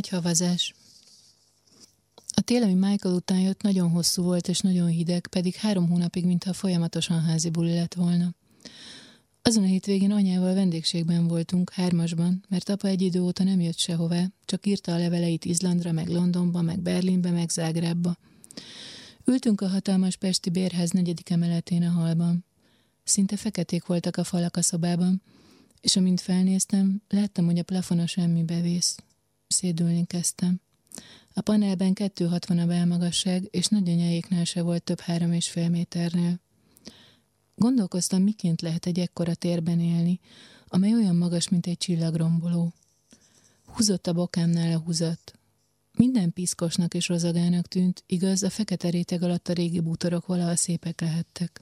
Nagy havazás. A tél, ami Michael után jött, nagyon hosszú volt és nagyon hideg, pedig három hónapig, mintha folyamatosan házi buli lett volna. Azon a hétvégén anyával vendégségben voltunk, hármasban, mert apa egy idő óta nem jött sehová, csak írta a leveleit Izlandra, meg Londonba, meg Berlinbe, meg Zágrábba. Ültünk a hatalmas pesti bérház negyedik emeletén a halban. Szinte feketék voltak a falak a szobában, és amint felnéztem, láttam, hogy a plafona semmi bevész. Szédülni kezdtem. A panelben 260 a belmagasság, és nagyanyáéknál se volt több három és fél méternél. Gondolkoztam, miként lehet egy ekkora térben élni, amely olyan magas, mint egy csillagromboló. Húzott a bokámnál a húzat. Minden piszkosnak és rozagának tűnt, igaz, a fekete réteg alatt a régi bútorok valaha szépek lehettek.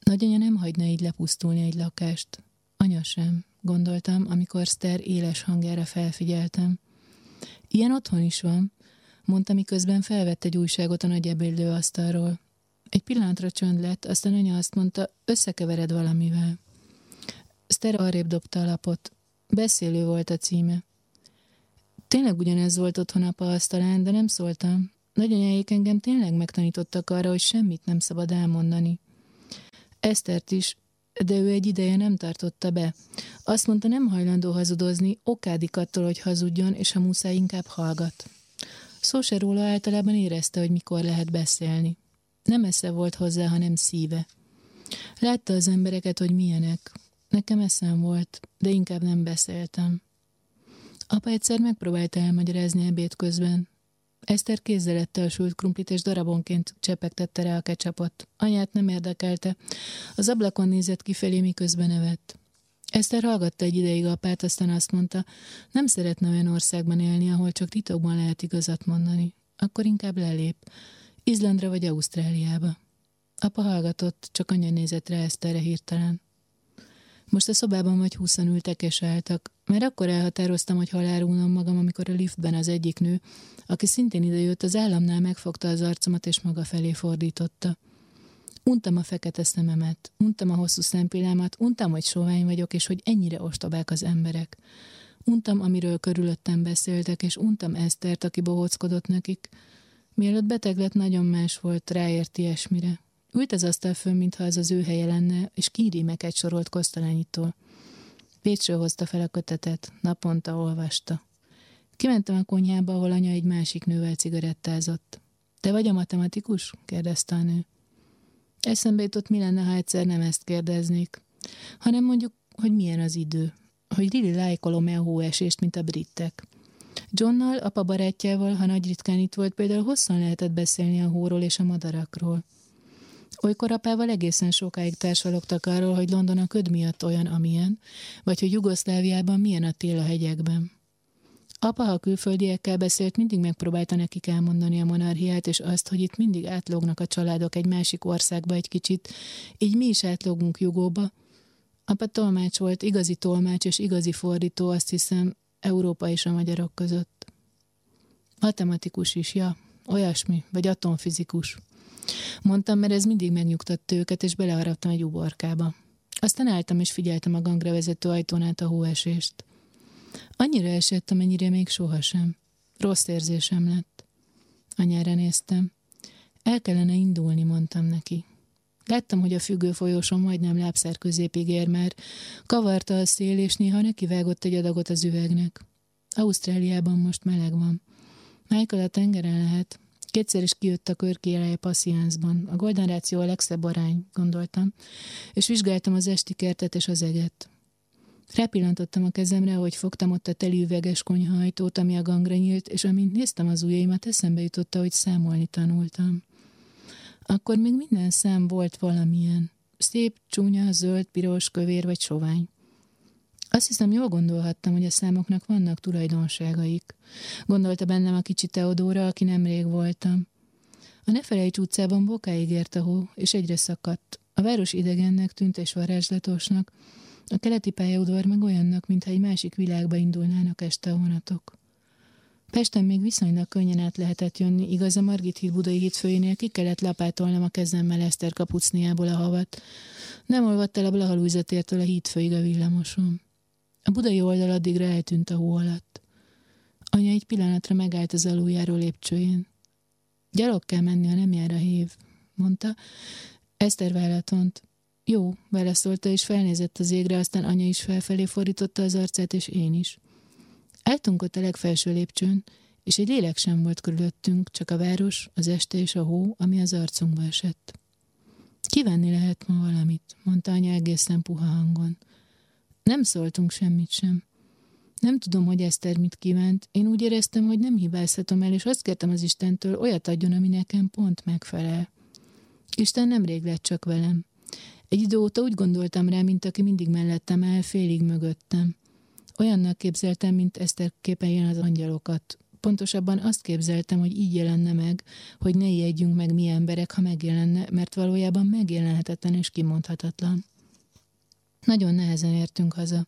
Nagyanya nem hagyna így lepusztulni egy lakást. Anya sem, gondoltam, amikor Szter éles hangjára felfigyeltem. Ilyen otthon is van, mondta, miközben felvett egy újságot a nagy ebédlő asztalról. Egy pillanatra csönd lett, aztán anya azt mondta, összekevered valamivel. Szter arrébb dobta a lapot. Beszélő volt a címe. Tényleg ugyanez volt otthon apa asztalán, de nem szóltam. Nagyanyáik engem tényleg megtanítottak arra, hogy semmit nem szabad elmondani. Esztert is, de ő egy ideje nem tartotta be. Azt mondta, nem hajlandó hazudozni, okádik attól, hogy hazudjon, és ha muszáj, inkább hallgat. Szó se róla általában érezte, hogy mikor lehet beszélni. Nem esze volt hozzá, hanem szíve. Látta az embereket, hogy milyenek. Nekem eszem volt, de inkább nem beszéltem. Apa egyszer megpróbálta elmagyarázni ebéd közben. Eszter kézzelettel sült krumplit és darabonként csepegtette rá a kecsapot. Anyát nem érdekelte. Az ablakon nézett kifelé, miközben nevett. Eszter hallgatta egy ideig apát, aztán azt mondta, nem szeretne olyan országban élni, ahol csak titokban lehet igazat mondani. Akkor inkább lelép. Izlandra vagy Ausztráliába. Apa hallgatott, csak anya nézett rá Eszterre hirtelen. Most a szobában vagy húszan ültek és álltak, mert akkor elhatároztam, hogy halálulnom magam, amikor a liftben az egyik nő, aki szintén idejött, az államnál megfogta az arcomat és maga felé fordította. Untam a fekete szememet, untam a hosszú szempillámat, untam, hogy sovány vagyok, és hogy ennyire ostobák az emberek. Untam, amiről körülöttem beszéltek, és untam Esztert, aki bohóckodott nekik. Mielőtt beteg lett, nagyon más volt, ráért ilyesmire. Ült az asztal fönn, mintha az az ő helye lenne, és kírímeket sorolt Kosztolányitól. Pécsről hozta fel a kötetet, naponta olvasta. Kimentem a konyhába, ahol anya egy másik nővel cigarettázott. Te vagy a matematikus? kérdezte a nő. Eszembe jutott, mi lenne, ha egyszer nem ezt kérdeznék, hanem mondjuk, hogy milyen az idő, hogy Lili lájkolom-e a hóesést, mint a britek. Johnnal, apa barátjával, ha nagy ritkán itt volt, például hosszan lehetett beszélni a hóról és a madarakról. Olykor apával egészen sokáig társalogtak arról, hogy London a köd miatt olyan, amilyen, vagy hogy Jugoszláviában milyen a tél a hegyekben. Apa, ha külföldiekkel beszélt, mindig megpróbálta nekik elmondani a monarchiát, és azt, hogy itt mindig átlógnak a családok egy másik országba egy kicsit, így mi is átlógunk Jugóba. Apa tolmács volt, igazi tolmács és igazi fordító, azt hiszem, Európa és a magyarok között. Matematikus is, ja, olyasmi, vagy atomfizikus. Mondtam, mert ez mindig megnyugtatta őket, és beleharaptam egy uborkába. Aztán álltam és figyeltem a gangra vezető ajtón át a hóesést. Annyira esett, amennyire még sohasem. Rossz érzésem lett. Anyára néztem. El kellene indulni, mondtam neki. Láttam, hogy a függő folyóson majdnem lábszer középig ér már. Kavarta a szél, és néha nekivágott egy adagot az üvegnek. Ausztráliában most meleg van. Michael a tengeren lehet. Kétszer is kijött a körkéleje passziánzban. A goldenráció a legszebb arány, gondoltam, és vizsgáltam az esti kertet és az eget. Rápillantottam a kezemre, hogy fogtam ott a teli üveges konyhajtót, ami a gangra nyílt, és amint néztem az ujjaimat, eszembe jutotta, hogy számolni tanultam. Akkor még minden szám volt valamilyen. Szép, csúnya, zöld, piros, kövér vagy sovány. Azt hiszem, jól gondolhattam, hogy a számoknak vannak tulajdonságaik. Gondolta bennem a kicsi Teodóra, aki nemrég voltam. A Nefelejts utcában bokáig ért a hó, és egyre szakadt. A város idegennek tűnt és varázslatosnak, a keleti pályaudvar meg olyannak, mintha egy másik világba indulnának este a vonatok. Pesten még viszonylag könnyen át lehetett jönni, igaz a Margit híd budai hídfőjénél ki kellett lapátolnom a kezemmel Eszter kapucniából a havat. Nem olvadt el a Blahalújzatértől a hídfőig a villamosom. A budai oldal addigra eltűnt a hó alatt. Anya egy pillanatra megállt az aluljáró lépcsőjén. Gyalog kell menni, ha nem jár a hív, mondta. Eszter vállatont. Jó, válaszolta, és felnézett az égre, aztán anya is felfelé fordította az arcát, és én is. Eltunk ott a legfelső lépcsőn, és egy lélek sem volt körülöttünk, csak a város, az este és a hó, ami az arcunkba esett. Kivenni lehet ma valamit, mondta anya egészen puha hangon. Nem szóltunk semmit sem. Nem tudom, hogy Eszter mit kívánt. Én úgy éreztem, hogy nem hibázhatom el, és azt kértem az Istentől, olyat adjon, ami nekem pont megfelel. Isten nemrég lett csak velem. Egy idő óta úgy gondoltam rá, mint aki mindig mellettem el, félig mögöttem. Olyannak képzeltem, mint Eszter képen az angyalokat. Pontosabban azt képzeltem, hogy így jelenne meg, hogy ne ijedjünk meg mi emberek, ha megjelenne, mert valójában megjelenhetetlen és kimondhatatlan. Nagyon nehezen értünk haza.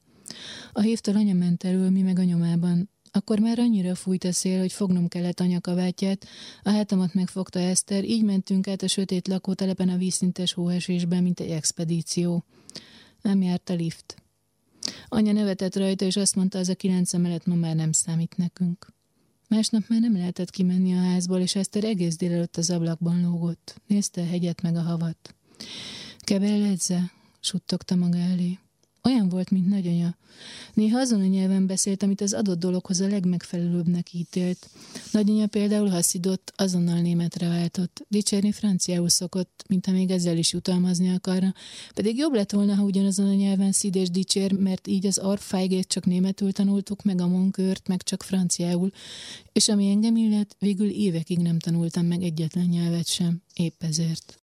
A hívtól anya ment elől, mi meg a. Akkor már annyira fújt a szél, hogy fognom kellett anya kabátját, a hátamat megfogta Eszter, így mentünk át a sötét lakótelepen a vízszintes hóesésben, mint egy expedíció. Nem járt a lift. Anya nevetett rajta, és azt mondta, az a kilenc emelet ma már nem számít nekünk. Másnap már nem lehetett kimenni a házból, és Eszter egész délelőtt az ablakban lógott. Nézte a hegyet meg a havat. Kebeledze, suttogta maga elé. Olyan volt, mint nagyanya. Néha azon a nyelven beszélt, amit az adott dologhoz a legmegfelelőbbnek ítélt. Nagyanya például haszidott, azonnal németre váltott. Dicsérni franciául szokott, mintha még ezzel is jutalmazni akarna. Pedig jobb lett volna, ha ugyanazon a nyelven szid és dicsér, mert így az arfájgét csak németül tanultuk, meg a monkört, meg csak franciául. És ami engem illet, végül évekig nem tanultam meg egyetlen nyelvet sem, épp ezért.